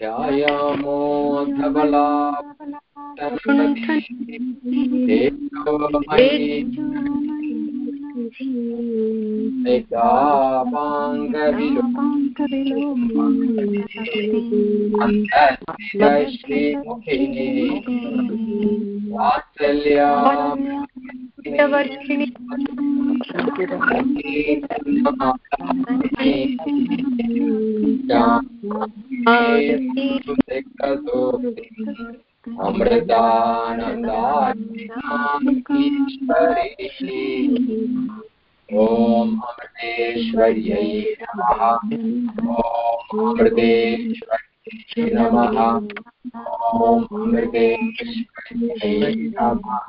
ध्यायामो धबला श्रीमुखिनी वात्सल्या अमृतानन्दाईश्वरी ॐ अमृतेश्वर्यै नमः ॐ अमृतेश्वर्यै नमः ॐ अमृतेश्वर्यै नमः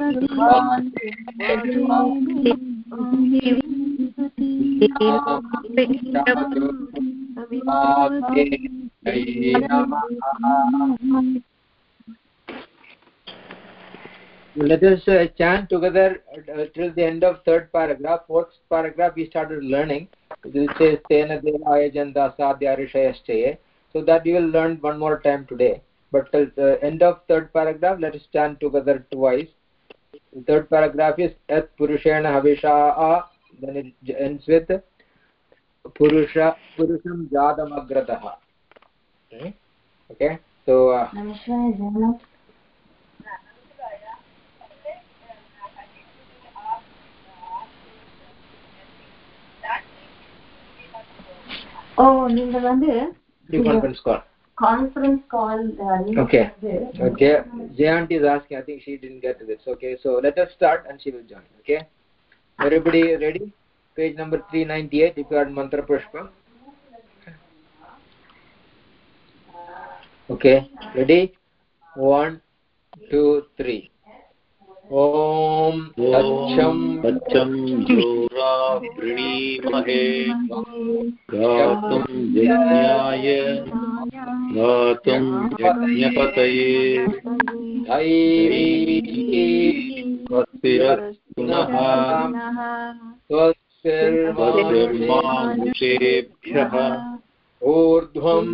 Let us uh, chant together uh, till the end of third paragraph. Fourth paragraph we started learning. This says So that you will learn one more time today. but till the end of third paragraph let us stand together twice the third paragraph is at purushena havisha then it ends with purusha purusham jadam agratah okay okay so uh, oh நீங்க வந்து conference call conference call uh, okay okay jayanti is asking i think she didn't get this okay so let us start and she will join okay everybody ready page number 398 if you are mantra pushpa okay ready one two three ॐ तच्छं तच्छं जोरा वृणीमहे गातुं यज्ञाय गातुं यज्ञपतये स्वस्तिरस्तुनः स्वस्तिर्मानुषेभ्यः ऊर्ध्वं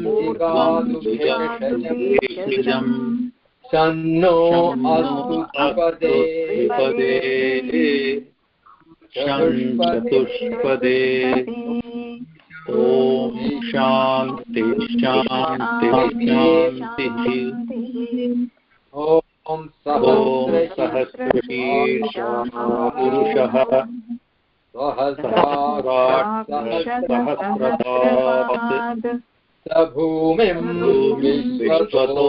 जिगादुभेषजम् सन्नो अस्तु पदे चतुष्पदे। ॐ शान्ति शान्ति शान्तिः। ॐ सहस्रशीर्षः पुरुषः सहस्रपात् स भूमिं विश्वतो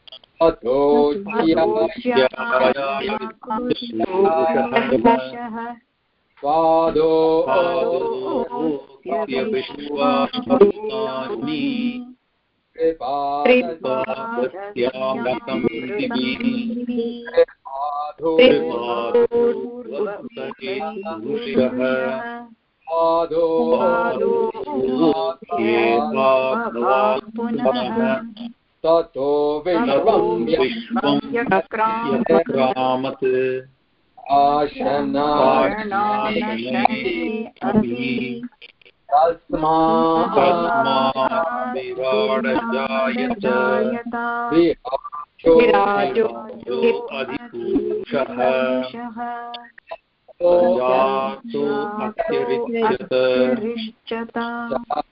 यदन्नेनाभिरोहति एतावान्यमहिमा विश्वानि कृपादस्यामृतं दिवि पुरुषः पादो ततो विश्वं विश्वं यक्रामत् आशनाशने तस्मात् विराडजायत विराजो अधिपुरुष अतिरिच्यत पश्चाद्धूमिमतो पुरः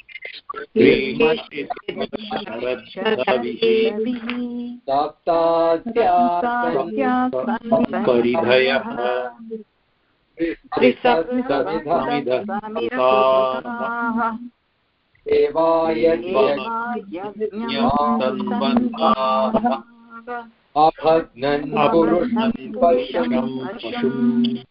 परिधयः देवाय तन्वन्ताः अभग्नन् पुरुषं पशुम्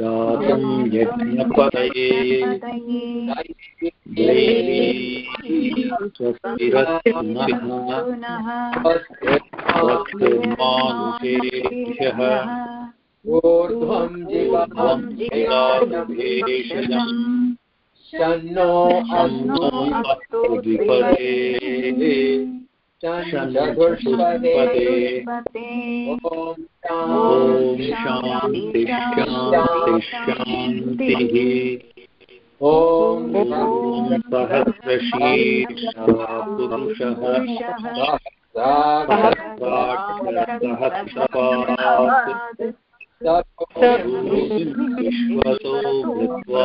गातुं यज्ञपतये देवी स्वस्तिरस्तुनः स्वस्तिर्मानुषेभ्यः ऊर्ध्वं शन्नो शन्नो अस्तु अस्तु द्विपदे चतुष्पदे ॐ शान्ति शान्ति शान्तिः ॐ ॐ सहस्रशीर्षः पुरुषः विश्वतो भूत्वा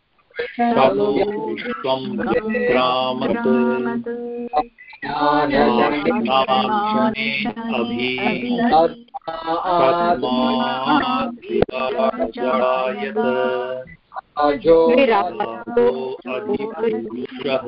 ततो विश्वं विक्रामत् ज्ञानाक्षणे अभि तस्मात् अजो अधिपुरुषः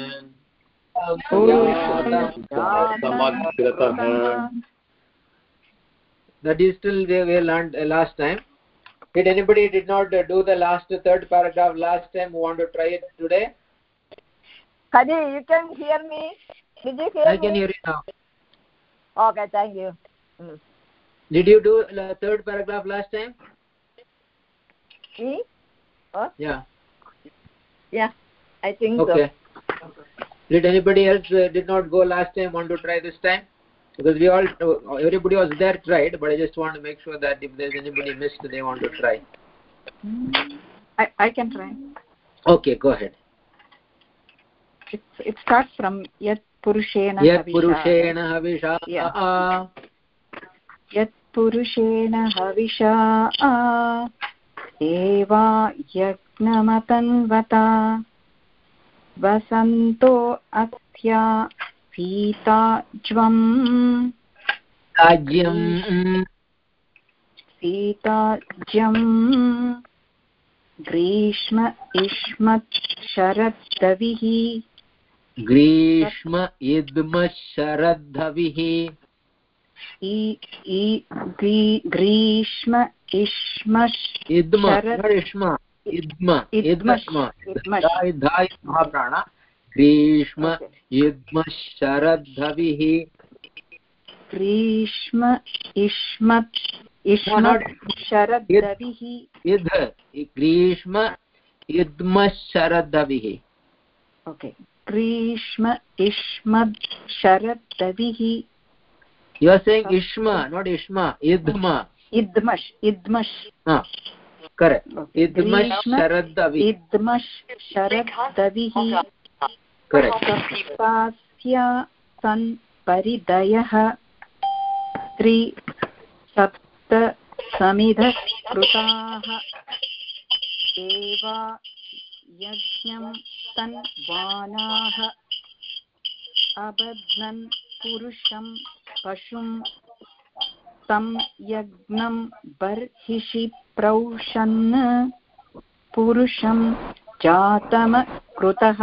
that is still they we learned uh, last time did anybody did not uh, do the last third paragraph last time want to try it today Kadi, you can hear me? Did you hear i me? can hear you now Okay, thank you. Mm. did you do the third paragraph last time Me? yeah Yeah, I think okay did anybody else uh, did not go last time want to try this time? Because we all uh, everybody was there tried but i just want to make sure that if there's anybody missed they want to try. I i can try. Okay go ahead. It, it starts from yat purushena yat purushena havisha. Yat purushena havisha. Eva yajnamatan vata. वसन्तो अस्या सीताज्वम् राज्यम्। सीताज्यम् ग्रीष्म इष्मत् शरद्दविः ग्रीष्म इद्म शरद्धविः। ग्रीष्म इष्म इद्म इद्म ग्रीष्म Okay. शरद्धविः ग्रीष्म No, इष्मत् इद् ग्रीष्म इद्म शरद्धविः। ओके ग्रीष्म saying ishma not ishma idma इद्मश् इद्मश्। ah correct. Correct. सन् परिदयः त्रि सप्त समिधः कृताः एवा यज्ञं तन्वानाः अबध्नन् पुरुषं पशुं तं यज्ञं बर्हिषि प्रौषन् पुरुषं जातमकृतः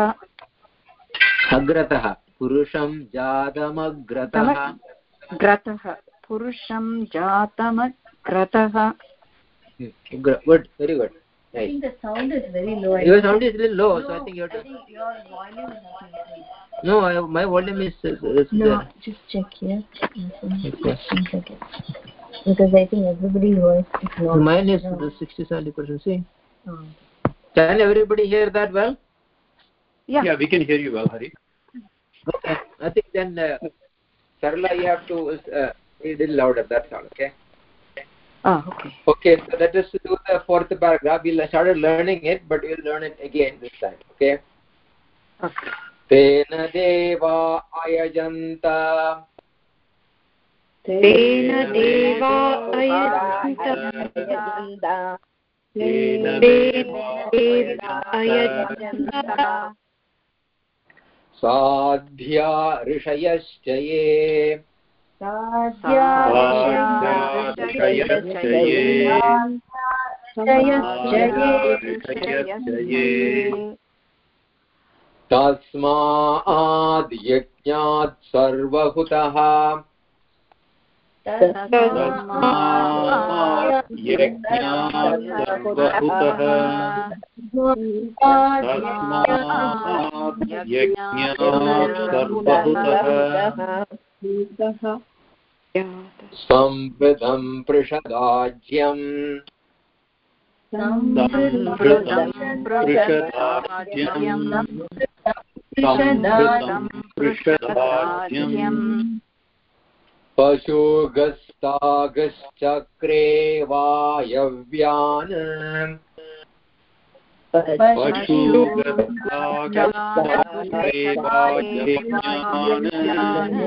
अग्रतः पुरुषं जातमग्रतः ग्रतः पुरुषं जातमग्रतः good very good I think the sound is very low. Your sound is a little low no, so i think you have I to think your volume is no I, my volume is, is, is No, there. just check here. Okay. One second. Because I think everybody's voice is low. mine is No. 60 70 percent see Oh. can everybody hear that well Yeah. Yeah, we can hear you well, Hari. okay i think then uh, sarla you have to uh, be a little louder that's all okay Ah, okay. Okay, so let us do the fourth paragraph. We started learning it, but we'll learn it again this time. Okay. Okay. तेन देवा अयजन्त तेन देवा अयजन्त साध्या ऋषयश्च ये। तस्माद् यज्ञात् सर्वहुतः। यज्ञात् सर्वहुतः तस्मात् यज्ञात् सर्वहुतः संवृतं पृषदाज्यम्। पृषदाज्यम् पृषदाज्यम्। पशुगस्तागश्चक्रे वायव्यान् पशुगतागस्तेवायज्ञान्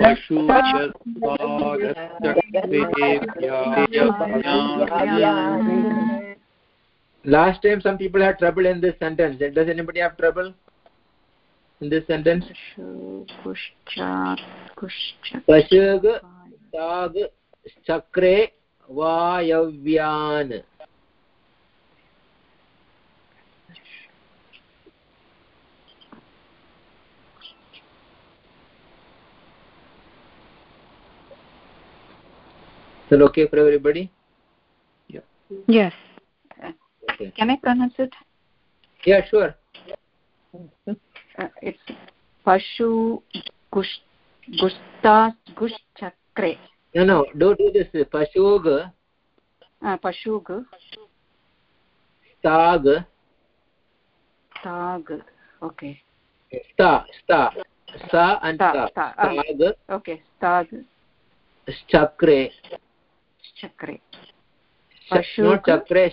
पशुगस्तागश्चक्रेभ्यायज्ञान् Last time some people had trouble in this sentence. Does anybody have trouble in this sentence? पशुग ताग चक्रे वायव्यान् Is that okay for everybody? Yes. Okay. Can I pronounce it? Yeah, sure. Uh, Pashu Gush Chakre. No, no, don't do this. Pashug Uh, Pashug tag Tag. Okay. sta sta sa and Ta- ta ta- ah. stag chakre chakre cha chakre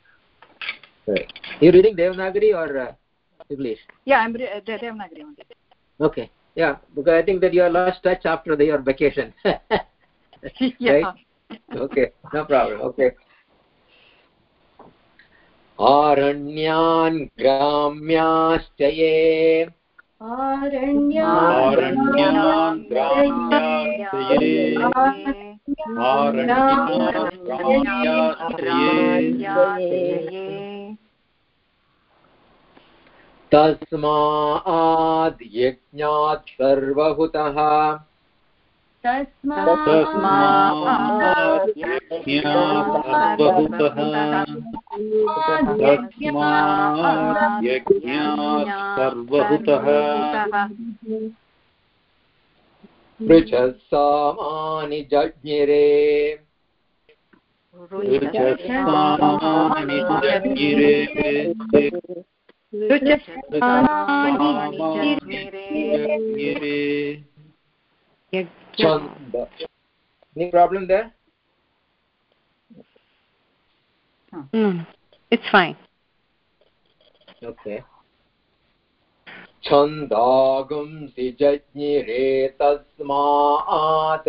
you reading devanagari or uh, english या am Devanagari okay yeah because i think that you are lost touch after the, your vacation Yeah. okay no problem okay आरण्यान् ग्राम्याश्च ये आरण्यान् ग्राम्याश्रये आरण्यान् ग्राम्याश्रये तस्माद् यज्ञात् सर्वहुतः। तस्मात् यज्ञात् सर्वभूतः तस्मात् यज्ञात् सर्वभूतः पृच्छः सामानि जज्ञिरे। ऋचस्सामानि जज्ञिरे। any problem there Mm. It's fine. okay छन्दागुंसि जज्ञिरे तस्मात्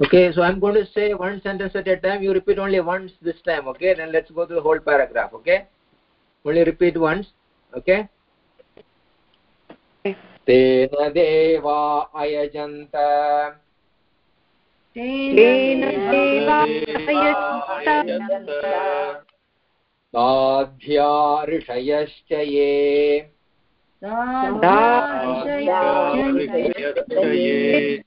okay so i'm going to say one sentence at a time you repeat only once this time okay then let's go to the whole paragraph okay only repeat once okay तेन देवा अयजन्त तेन देवायजन्त साध्या ऋषयश्च ये ऋषयश्चये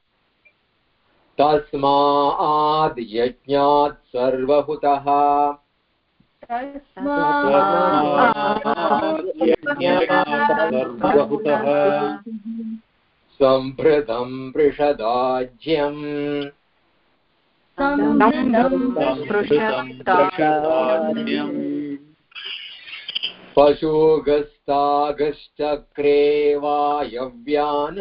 तस्माद् यज्ञात् सर्वहुतः। सर्वभूतः सम्भृतं वृषदाज्यम् पशुगस्तागश्चक्रे वायव्यान् पशुगस्तागश्चक्रे वायव्यान्।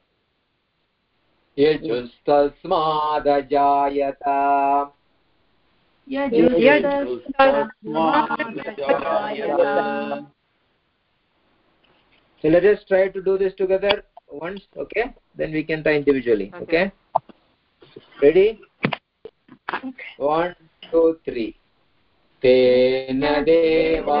यजुस्तस्मादजायत So let us try to do this together once, okay? Then we can try individually, okay? Ready? One, two, three. तेन देवा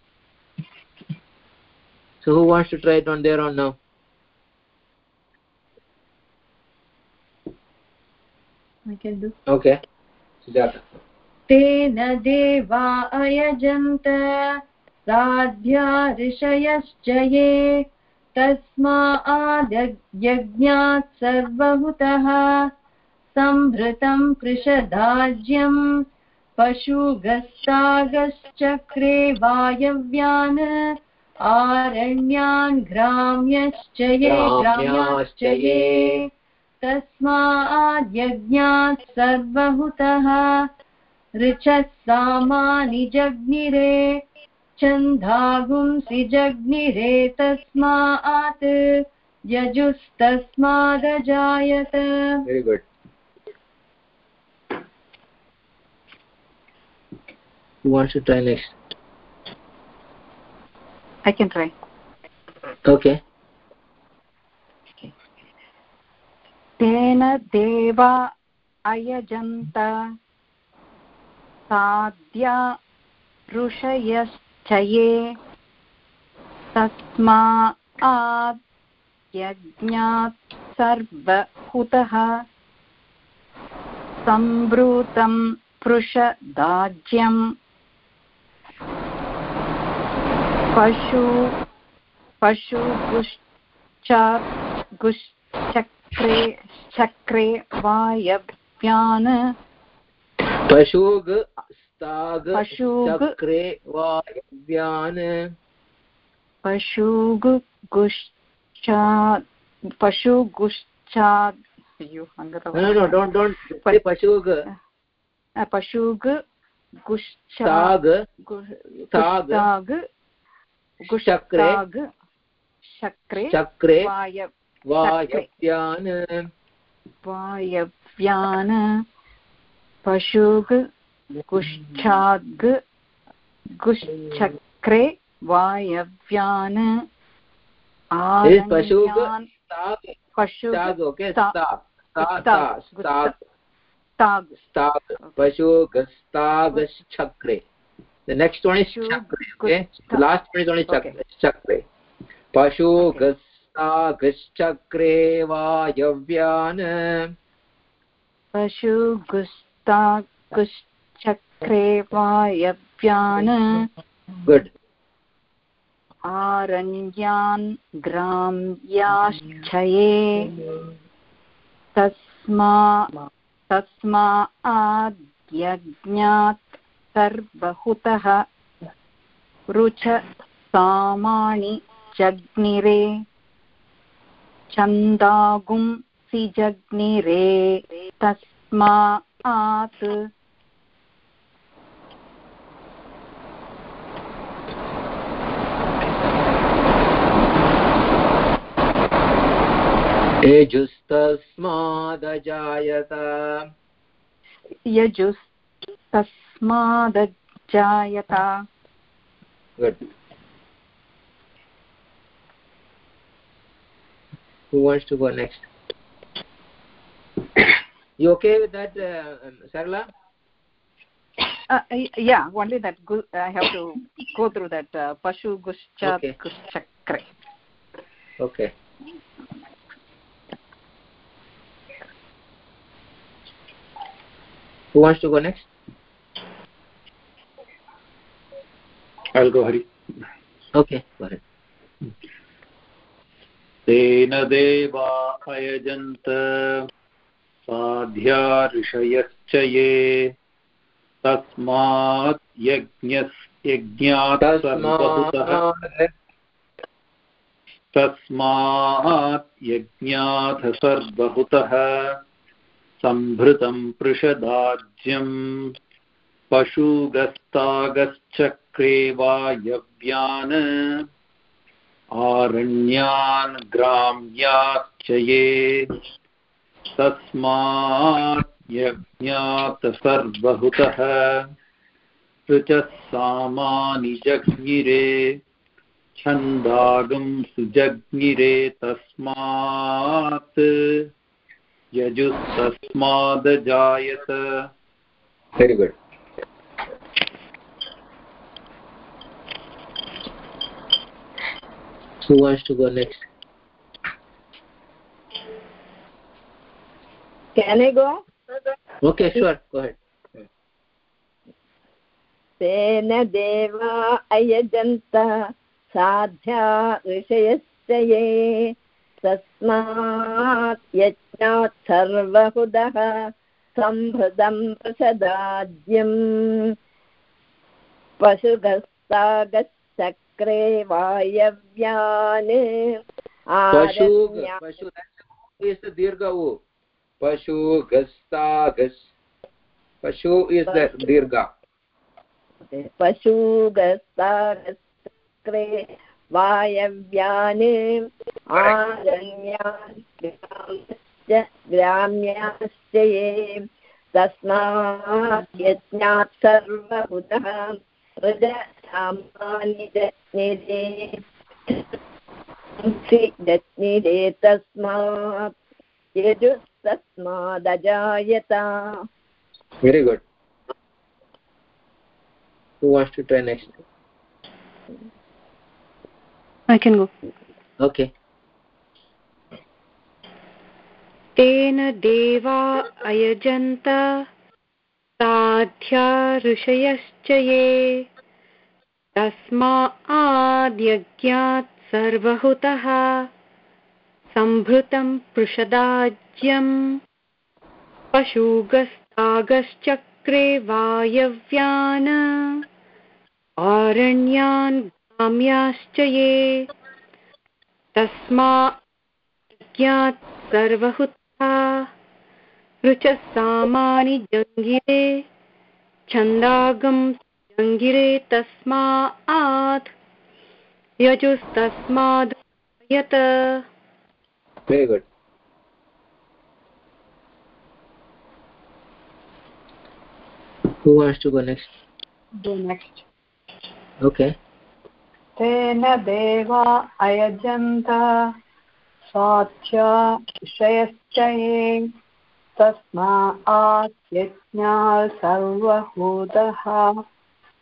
So who wants to try it on their own now? I can do. Okay. Sujata. तेन देवा अयजन्त साध्या ऋषयश्च ये तस्माद्यज्ञात् सर्वभूतः सम्भृतं कृशदाज्यम् पशुगस्तागश्चक्रे वायव्यान् आरण्यान् ग्राम्यश्च ये ग्राम्याश्च ये तस्माद्यज्ञात् सर्वभूतः ऋचः सामानि जग्निरे छन्दागुंसि जग्निरे तस्मात् यजुस्तस्मादजायत Very good. Who wants to try next? I can try. Okay. तेन देवा अयजन्त साध्या ऋषयश्च ये तस्मात् यज्ञात् सर्वहुतः सम्भृतं पृषदाज्यम् पशु पशुगुश्चात् गुश्चक्रे चक्रे वायव्यान्। पशुग स्ताग पशुग चक्रे वायव्यान्। no, don't, don't पशुग। Stag, Stag. गुश्ताग् चक्रे चक्रे चक्रे वाय वायव्यान्। वायव्यान् पशुग् गुश्चाग् गुश्चक्रे वायव्यान् पशुग् stag, The next one is chakre, okay? The last one is only chakre. chakre. Pashug stag chakre vayavyaan. पशुगुस्ताग् गुश्चक्रे वायव्यान् Good. आरण्यान् ग्राम्याश्चये तस्मा सर्वहुतः रुच सामाणि जग्निरे। छन्दागुंसि जग्निरे तस्मात् यजुस्तस्मादजायत यजुस्तस्मादजायत Good. Who wants to go next? You okay with that, uh, um, Sarla? Uh, yeah, only that I have to go through that uh, Pashu Gushchat Okay. Gushchakre. Okay. Who wants to go next? I'll go, Hari. Okay, go ahead. तेन देवा अयजन्त साध्या ऋषयश्च ये तस्मात् यज्ञात् तस्मात् यज्ञाथ सर्वहुतः सम्भृतं पृषदाज्यम् पशुगस्तागश्चक्रे वायव्यान् आरण्यान् ग्राम्याश्च ये तस्मात् यज्ञात् सर्वहुतः सामानि जज्ञिरे छन्दागं सुजज्ञिरे तस्मात्। यजुस्तस्मादजायत। Very good. Who wants to go next? Can i go? Okay sure. Go ahead. तेन देवा अयजन्त साध्या ऋषयश्च ये तस्मात् यज्ञात् सर्वहुदः सम्भृतं प्रसदाज्यम् पशुगस्तागश्चक्रे वायव्यान् पशु the dirgha वायव्यान् आरण्यान् ग्राम्याश्च ये। तस्मात् यज्ञात् सर्वभूतः। रजसामानि जज्ञिरे जज्ञिरे तस्मात् यजुस्तस्मादजायत very good who wants to try next i can go okay तेन देवा अयजन्त साध्या ऋषयश्च ये तस्माद्यज्ञात् सर्वहुतः। सम्भृतं पृषदाज्यम्। पशुगस्तागश्चक्रे वायव्यान्। आरण्यान् ग्राम्याश्च ये। तस्माज्ञात् सर्वहुतः। ऋचः सामानि जङ्गिरे। छन्दागं जङ्गिरे तस्मात् यजुस्तस्माद् यत very good. Who wants to go next? Do next. Okay. तेन देवा अयजन्त साध्या विषयश्च ये तस्मात् यज्ञा सर्वभूतः।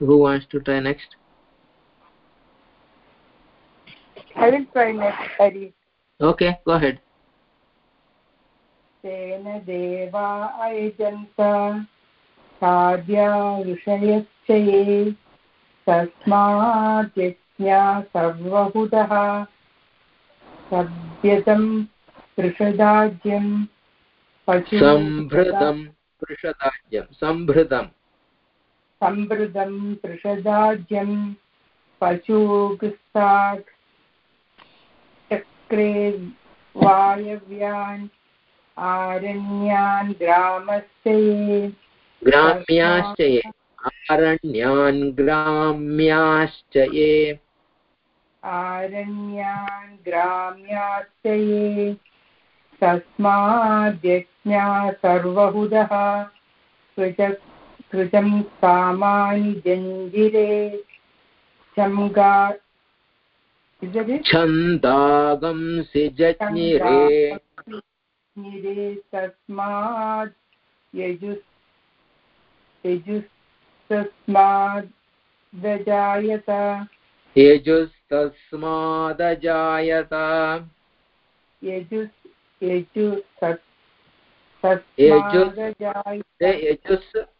who wants to try next? I will try next Hari. Okay go ahead. तेन देवा अयजन्त साध्या ऋषयश्च ये तस्मात् यज्ञा सर्वहुतः सभ्यतं पृषदाज्यं सम्भृतं पृषदाज्यं सम्भृतं सम्भृतं पृषदाज्यं पशुगस्तात् चक्रे वायव्यान् आरण्यान् ग्रामश्च ये ग्राम्याश्च ये। आरण्यान् ग्राम्याश्च ये। आरण्यान् ग्राम्याश्च ये। तस्माद्यज्ञा सर्वहुदः। कृतं कामानि जञ्जिरे। शङ्गा छन्दागंसि जज्ञिरे तस्मात् यजुस् यजुस्तस्मादजायत यजुस्तस्मादजायत। यजुस् यजु यजुस्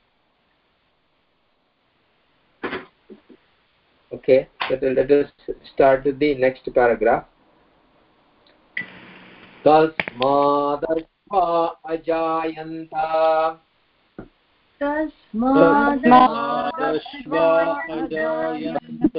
okay so let us start with the next paragraph तस्मादश्वा अजायन्त तस्मादश्वा अजायन्त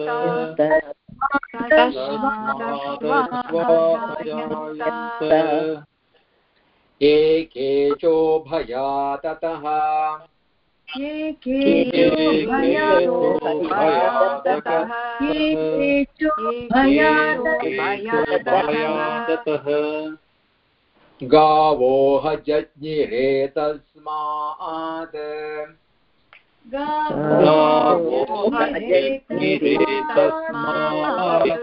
एकेचो भया ततः भयातः गावो हजज्ञिरे तस्मात्। गिरे तस्मात्।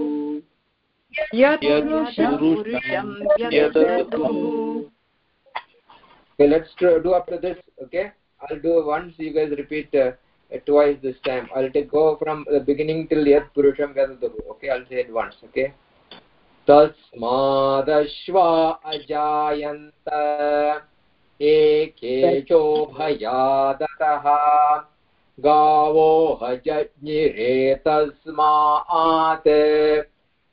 okay let's do after this okay i'll do once you guys repeat uh, twice this time i'll take go from the beginning till yat purusham vedatu okay i'll say it once okay तस्मादश्वा अजायन्त एकेचो भयादतः गावो हजज्ञिरे तस्मात्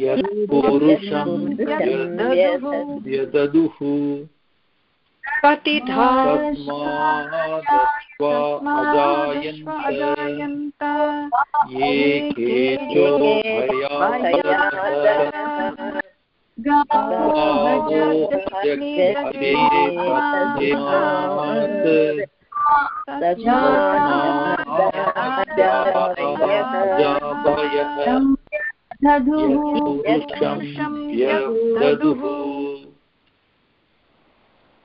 यत्पुरुषं व्यददुः कतिधा तस्मादस्वा अजायन्त ये केचो व्यददुः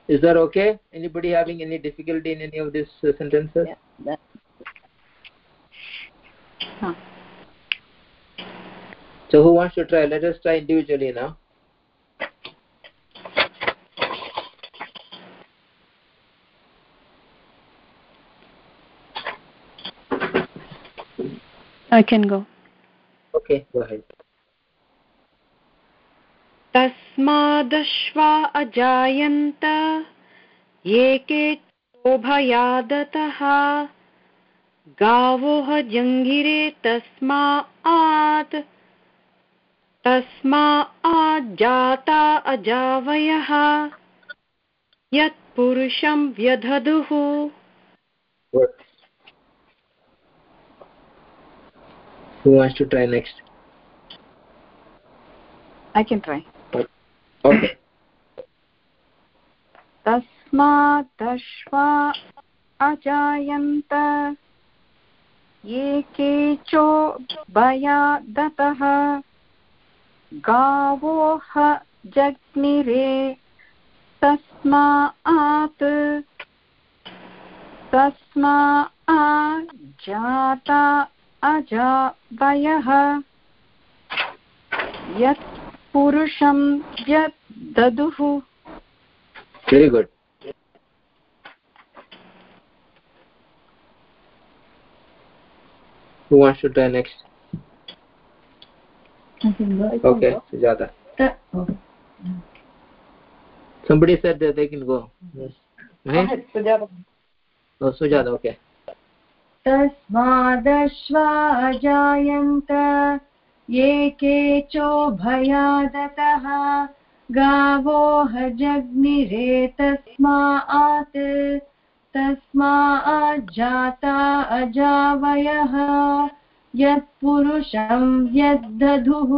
is that okay? Anybody having any difficulty in any of these uh, sentences? Yeah, huh. so who wants to try? Let us try individually now i can go. Okay go ahead. तस्मादश्वा अजायन्त ये के भयादतः गावोः जङ्गिरे तस्मात् तस्माज्जाता अजावयः। यत्पुरुषं व्यधदुः। Who wants to try next? I can try. Okay. तस्मादश्वा अजायन्त ये केचो भया दतः गावो ह जग्निरे तस्मात् तस्मा जाता अजावयः यत् पुरुषं यत् ददुः Very good. Who wants to try next? Okay, Sujata. Somebody said that they can go. Yes. Mahesh? Sujata. Oh, Sujata, okay. तस्मादश्वाजायन्त। ये केचो भयादतः गावो हजग्निरे तस्मात् तस्माज्जाता अजावयः यत्पुरुषं यद्दधुः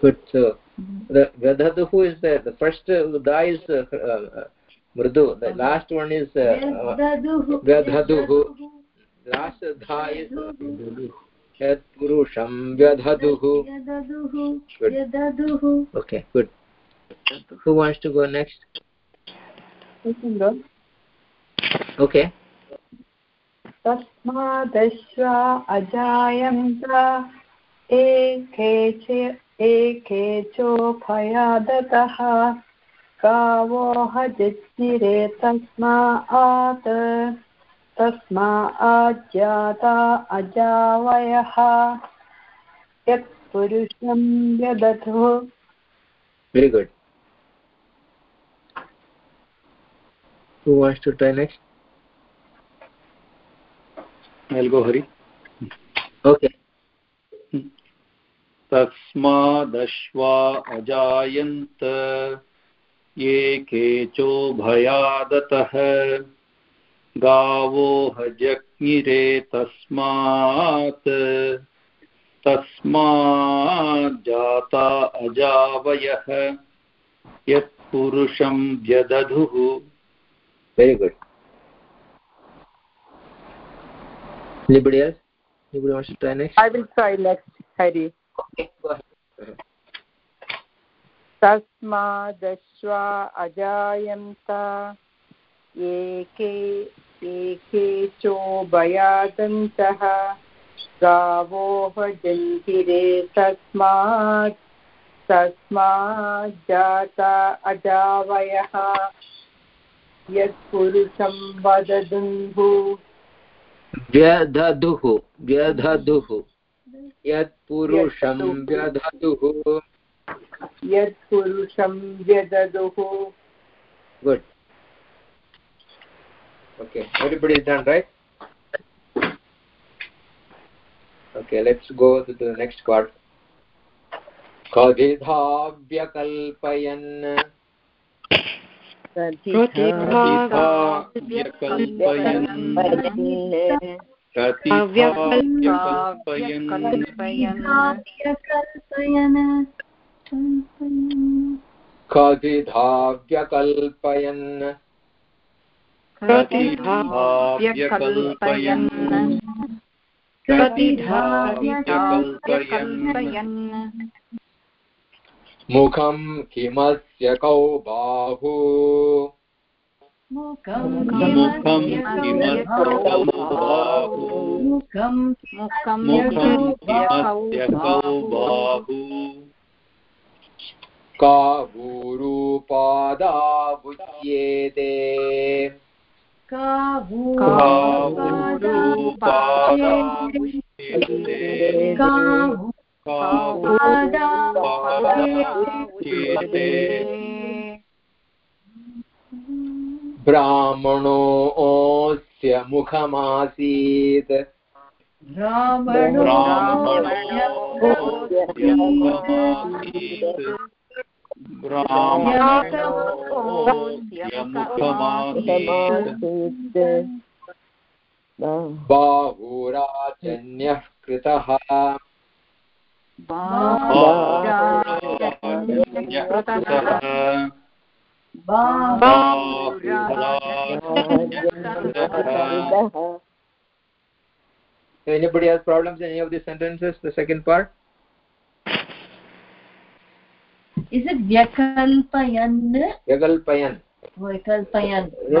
Good. So, the Vyadhaduhu is the, the first uh, da is uh, uh, Mridu. The last one is uh, uh, यद्दधुः Vyadhaduhu. Last dha is Yat Purusham Vyadhaduhu. यदधुः Good. यदधुः Okay, good. Who wants to go next? Okay. तस्मादश्वा अजायन्त एके च एके चोफयादतः कावो हजिरे तस्मात् तस्मा आज्ञाता अजावयः। यत् पुरुषं यदधो very good okay तस्मादश्वा अजायन्त ये केचो भयादतः गावो हजज्ञिरे तस्मात् तस्माज्जाता अजावयः यत्पुरुषं व्यदधुः Very good. Anybody else? Anybody wants to try next? I will try next, Hari. तस्मादश्वा अजायन्त एके एके चोभयादन्तः गावो भजन्तिरे तस्मात् तस्माज्जाता अजावयः। यत्पुरुषं वददुः। व्यधदुः व्यधदुः। यत्पुरुषं व्यधदुः यत्पुरुषं व्यददुः Good. Okay, everybody is done, right? Okay, let's go to the next part. कविधाव्यकल्पयन् व्यकल्पयन् कल्पयन् कविधाव्यकल्पयन् मुखं किमस्य कौ बाहु मुखं बाहु। कावूरूपादाबुच्येते कावूरूपादाबुच्येते कावूरूपादाबुच्येते ब्राह्मणोऽस्य मुखमासीत्। ब्राह्मणो बाहुराजन्यः कृतः। Anybody has problems in any of these sentences? The second part? Is it Vyakalpayan? Vyakalpayan.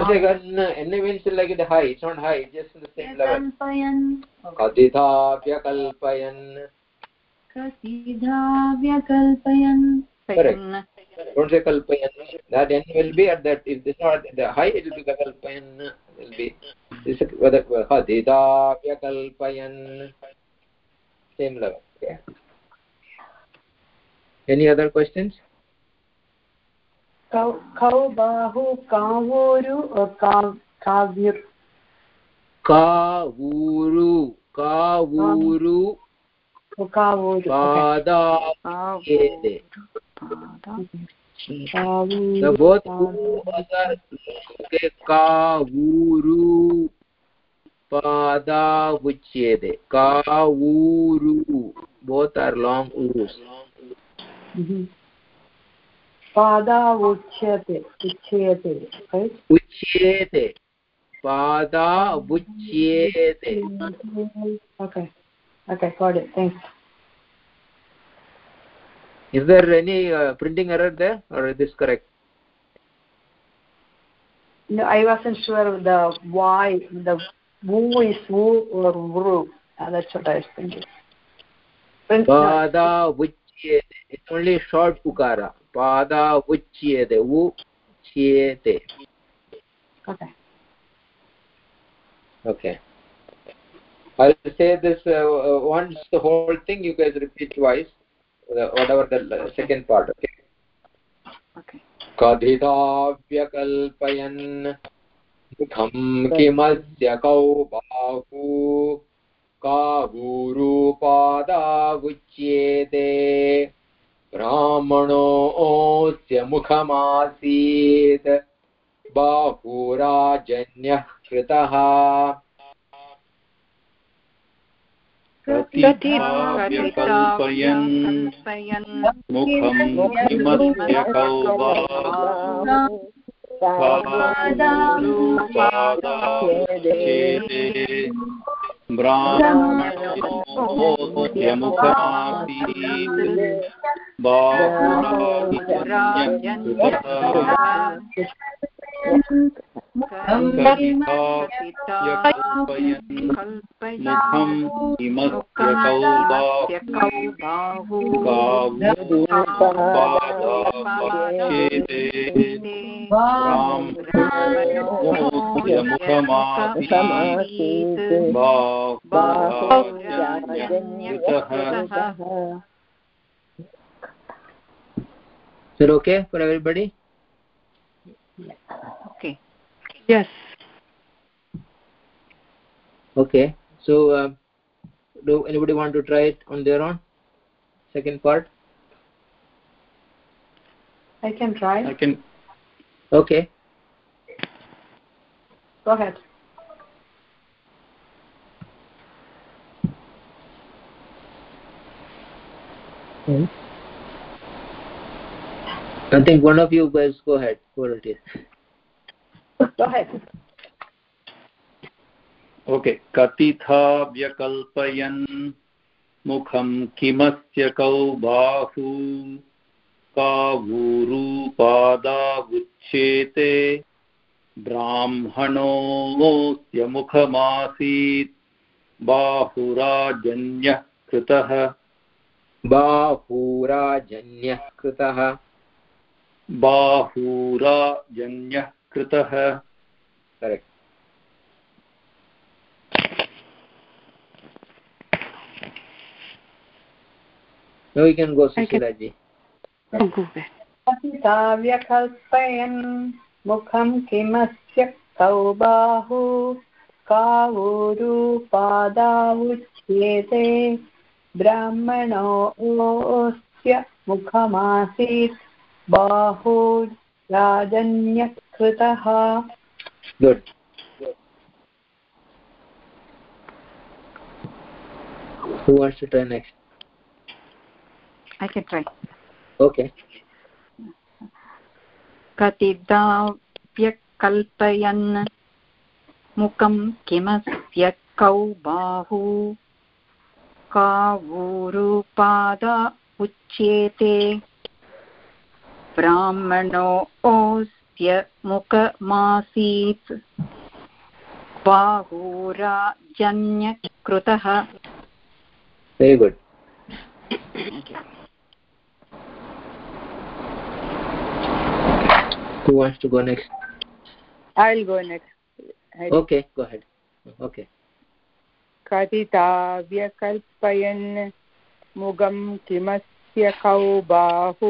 Say gan, N means like it high. It's not high. It's just in the same level. Vyakalpayan. Kaditha Vyakalpayan. Katidha Vyakalpayan. Correct. Don't say Kalpayan. That N will be at that. If it's not the high, it will be Kalpayan. Will be. This is whether Kaditha Vyakalpayan. Same level. Yeah. Any other questions? कौ बाहु कावोरु काव्युर् Kavuru. Kavuru. कावोरु Kavuru. Pada Vuchyede. Kavuru. Both are long urus. पादा उच्यते उच्यते right Uchyete. Pada Vuchyete. okay okay got it thanks Is there any uh, printing error there or is this correct? no i wasn't sure the why the woo is woo or woo uh, that's what i was thinking Print- no, Pada Vuchyete. It's only short ukara. Pada Vuchyete. Vuchyete. okay Okay. I'll say this uh, once the whole thing you guys repeat twice, whatever the second part. Okay. कथिताव्यकल्पयन् मुखं किमस्य कौ बाहू कावूरूपादावुच्येते ब्राह्मणोऽस्य मुखमासीत् बाहुराजन्यः कृतः व्यकल्पयन् मुखं किमस्य कौबापादाचेते ब्राह्मणोऽस्य मुखमासीत् बाहुराजन्यकृतः मुखं इमस्य कौबाहु मुखमासीत् बाहुराजन्यकृतः Is it okay for everybody? Okay. Yes Okay. So, uh, do anybody want to try it on their own? Second part. i can try I can Okay. go ahead I think one of you guys go ahead. What it is. go ahead. Okay कथिथा व्यकल्पयन् मुखं किमस्य कौ बाहू कावूरूपादावुच्येते ब्राह्मणोऽस्य मुखमासीत्। बाहुराजन्यः कृतः। बाहूराजन्यः कृतः। बाहूराजन्यः कृतः. Now can go, व्यकल्पयन् मुखं किमस्य कौ बाहु कावूरुपादावुच्येते ब्राह्मणोऽस्य मुखमासीत्। बाहुराजन्यकृतः Good. Who wants to try next? I can try. Okay. कतिदाव्यकल्पयन् मुखं किमस्य कौ बाहु कावूरुपाद उच्येते ब्राह्मणोऽस्य मुखमासीत् बाहुराजन्यकृतः Very good. Who wants to go next? I'll go next. I'll... Okay, go ahead. Okay. कथिताव्यकल्पयन् मुगं किमस्य कौ बाहु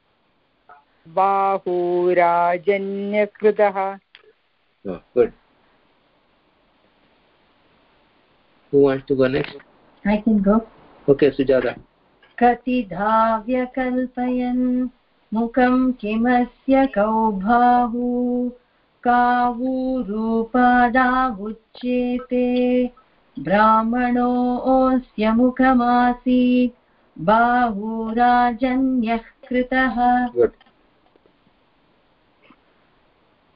बाहुराजन्यकृतः No, good. Who wants to go next? I can go. Okay, Sujata. कतिधा मुखं किमस्य कौभाहु कावूरूपादावुच्येते ब्राह्मणोऽस्य मुखमासीत् बाहुराजन्यः कृतः.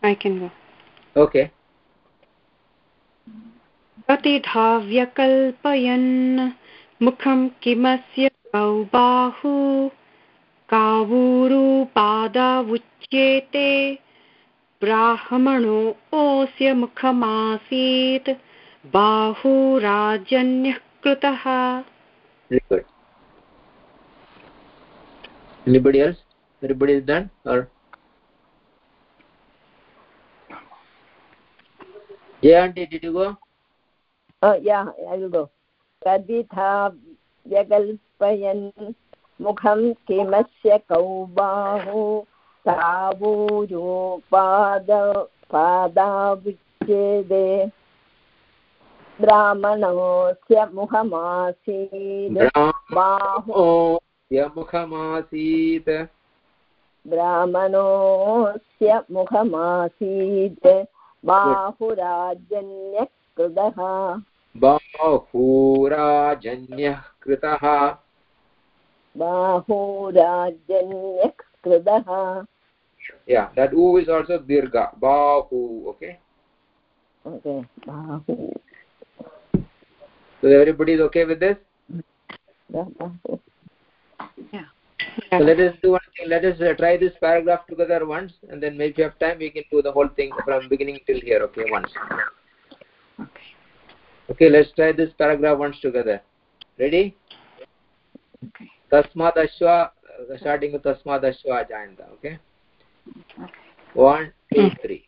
I can go. Okay. प्रतिधा व्यकल्पयन् मुखं किमस्य कौ बाहु कावूरुपादावुच्येते ब्राह्मणोऽस्य मुखमासीत् बाहुराजन्यः कृतः. Anybody else? Everybody is done? Or Jay auntie, did you go? Oh, yeah, I will go. कथिथा व्यकल्पयन् मुखं किमस्य कौबाहु तावूरोपाद पादाविच्छेदे ब्राह्मणोऽस्य मुखमासीत् बाहु यमुखमासीत् ब्राह्मणोऽस्य मुखमासीत् बाहुराजन्यकृतः बाहूराजन्यः कृतः बाहुराजन्यकृतः Yeah, that U is also dirgha. Bahu, okay? Okay, bahu. So everybody is okay with this? bahu. So let us do one thing. Let us uh, try this paragraph together once, and then maybe if you have time, we can do the whole thing from beginning till here, okay, once. Okay. Okay, let's try this paragraph once together. Ready? Okay. Tasmad Ashwa, uh, starting with Tasmad Ashwa Jayanta, okay? One, two, three.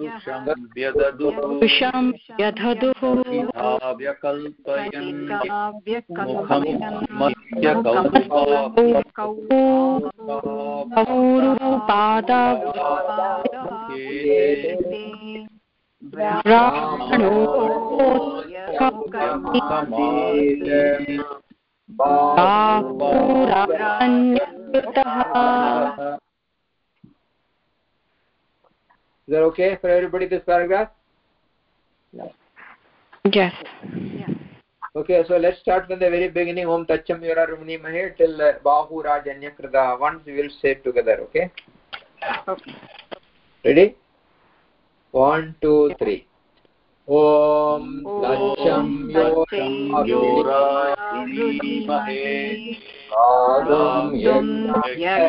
पुरुषं व्यधदुः ब्राह्मणो बाहुरान्यकृतः Is that okay for everybody, this paragraph? Yes. yes. Okay, so let's start from the very beginning. Om Tacham Yura Rumnimahe till uh, Bahu Rajanya Krida. Once we will say it together, okay? Okay. Ready? One, two, three. ॐ लक्ष्यं योराधीमहे गातुं यज्ञाय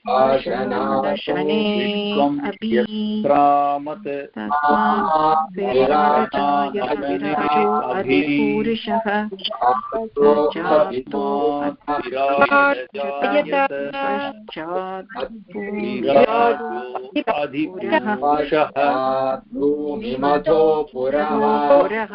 शने अपि प्रामत् तस्मात् विराजाय विराजो अधिपुरुषः जातो पश्चात् अधिपुरुषः भूमिमथो पुरः पुरः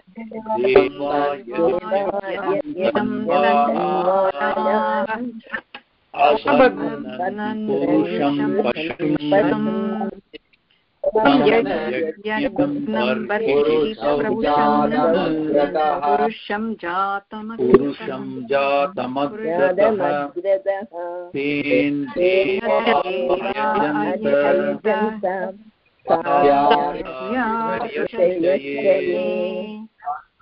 पुरुषं पशुं पुरुषं जातम् पुरुषं जातमग्रतः तेन देवायजन्त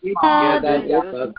कल्पयन्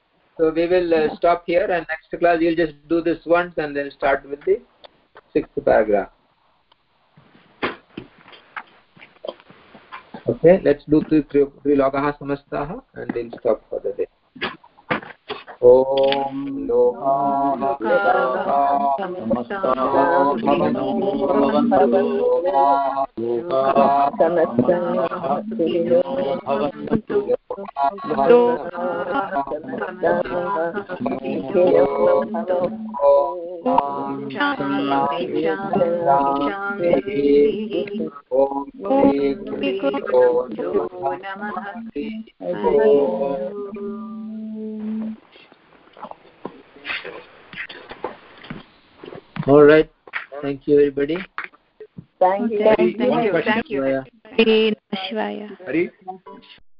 okay from beginning till this part? yes Okay. So we will uh, stop here and next class we'll just do this once and then start with the sixth paragraph. Okay, let's do three trilogah samastah and we'll stop for the day. ॐ लोकाभवन्तु शान्ति शान्ति ॐ श्री गुरुभ्यो नमः all right. Thank you, everybody. Thank you. Thank you. Thank you. Thank you. Thank you. Thank you. Thank you.